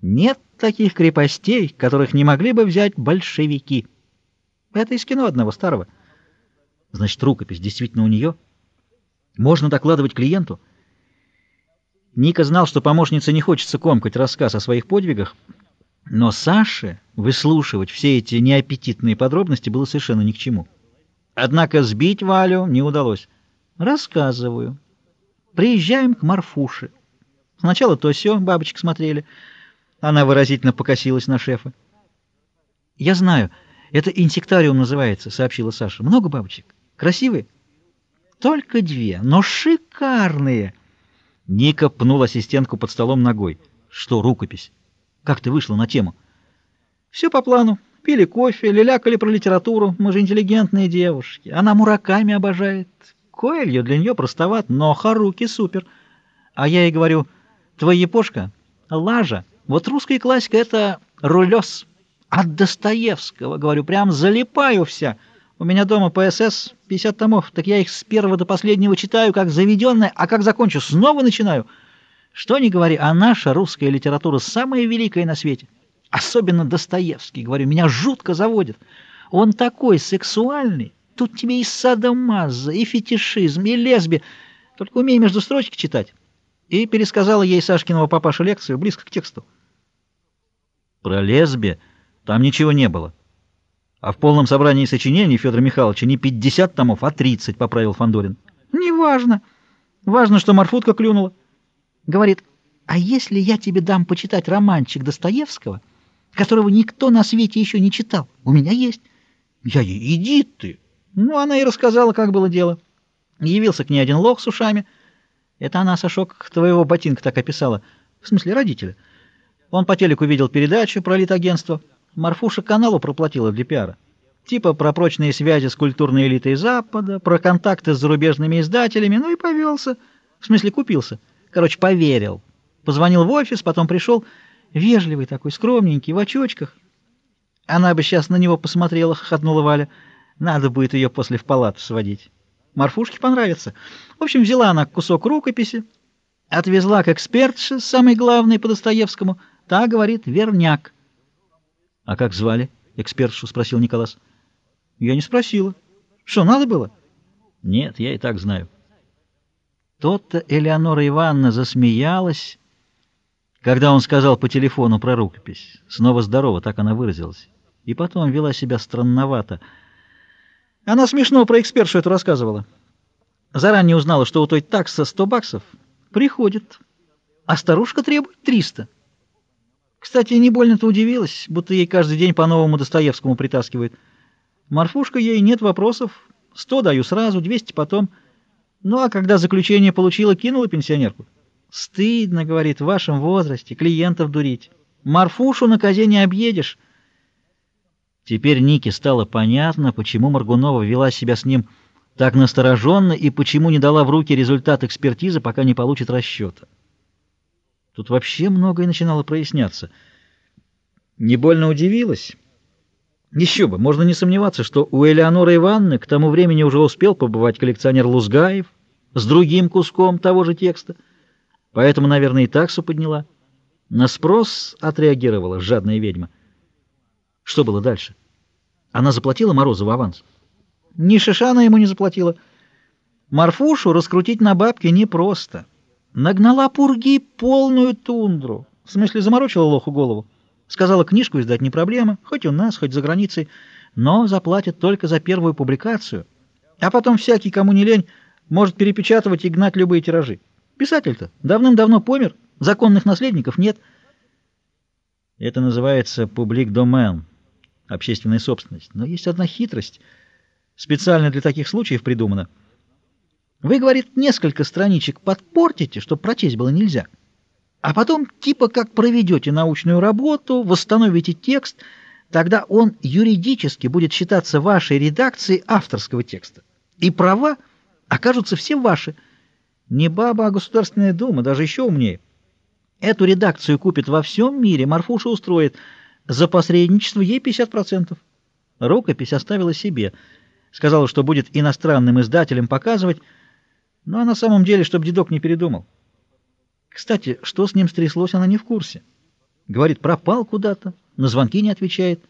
Нет таких крепостей, которых не могли бы взять большевики. Это из кино одного старого. Значит, рукопись действительно у нее? Можно докладывать клиенту? Ника знал, что помощнице не хочется комкать рассказ о своих подвигах, но Саше выслушивать все эти неаппетитные подробности было совершенно ни к чему. Однако сбить Валю не удалось. Рассказываю. Приезжаем к Марфуше. Сначала то все бабочек смотрели. Она выразительно покосилась на шефа. «Я знаю, это инсектариум называется», — сообщила Саша. «Много бабочек? Красивые?» «Только две, но шикарные!» Ника пнул ассистентку под столом ногой. «Что, рукопись? Как ты вышла на тему?» «Все по плану. Пили кофе, лялякали про литературу. Мы же интеллигентные девушки. Она мураками обожает. Коэльо для нее простоват, но Харуки супер. А я ей говорю, твой епошка — лажа. Вот русская классика — это рулес. От Достоевского, говорю, прям залипаю вся. У меня дома ПСС 50 томов, так я их с первого до последнего читаю, как заведенная, а как закончу, снова начинаю. Что ни говори, а наша русская литература самая великая на свете. Особенно Достоевский, говорю, меня жутко заводит. Он такой сексуальный. Тут тебе и садомаза, и фетишизм, и лесби. Только умей между строчек читать. И пересказала ей Сашкиного папаша лекцию, близко к тексту. Про лесби там ничего не было. А в полном собрании сочинений Федора Михайловича не 50 томов, а 30, поправил Фандорин. Неважно. Важно, что Марфутка клюнула. Говорит, а если я тебе дам почитать романчик Достоевского, которого никто на свете еще не читал? У меня есть. Я ей, иди ты. Ну, она и рассказала, как было дело. Явился к ней один лох с ушами. Это она, Сашок, твоего ботинка так описала. В смысле, родителя. Он по телеку видел передачу про литагентство. Марфуша каналу проплатила для пиара. Типа про прочные связи с культурной элитой Запада, про контакты с зарубежными издателями, ну и повелся. В смысле, купился. Короче, поверил. Позвонил в офис, потом пришел. Вежливый такой, скромненький, в очочках. Она бы сейчас на него посмотрела, хохотнула Валя. Надо будет ее после в палату сводить. Марфушке понравится. В общем, взяла она кусок рукописи, отвезла к экспертше, самой главной по Достоевскому. Та говорит «верняк». — А как звали экспертшу? — спросил Николас. — Я не спросила. Что, надо было? — Нет, я и так знаю. Тот-то Элеонора Ивановна засмеялась, когда он сказал по телефону про рукопись. Снова здорово, так она выразилась. И потом вела себя странновато — она смешно про экспертшу эту рассказывала. Заранее узнала, что у той такса 100 баксов. Приходит. А старушка требует 300. Кстати, не больно-то удивилась, будто ей каждый день по новому Достоевскому притаскивают. Марфушка ей нет вопросов. 100 даю сразу, 200 потом. Ну, а когда заключение получила, кинула пенсионерку. Стыдно, говорит, в вашем возрасте клиентов дурить. Марфушу на козе не объедешь. Теперь Нике стало понятно, почему Маргунова вела себя с ним так настороженно и почему не дала в руки результат экспертизы, пока не получит расчета. Тут вообще многое начинало проясняться. Не больно удивилась. Еще бы, можно не сомневаться, что у Элеоноры Ивановны к тому времени уже успел побывать коллекционер Лузгаев с другим куском того же текста, поэтому, наверное, и таксу подняла. На спрос отреагировала жадная ведьма. Что было дальше? Она заплатила Морозову аванс? Ни шишана ему не заплатила. Марфушу раскрутить на бабки непросто. Нагнала пурги полную тундру. В смысле, заморочила лоху голову. Сказала, книжку издать не проблема, хоть у нас, хоть за границей, но заплатят только за первую публикацию. А потом всякий, кому не лень, может перепечатывать и гнать любые тиражи. Писатель-то давным-давно помер, законных наследников нет. Это называется публик-домен общественная собственность. Но есть одна хитрость, специально для таких случаев придумана. Вы, говорит, несколько страничек подпортите, чтобы прочесть было нельзя. А потом типа как проведете научную работу, восстановите текст, тогда он юридически будет считаться вашей редакцией авторского текста. И права окажутся все ваши. Не баба, а Государственная Дума, даже еще умнее. Эту редакцию купит во всем мире, Марфуша устроит – за посредничество ей 50%. Рукопись оставила себе. Сказала, что будет иностранным издателям показывать, но на самом деле, чтобы дедок не передумал. Кстати, что с ним стряслось, она не в курсе. Говорит, пропал куда-то, на звонки не отвечает.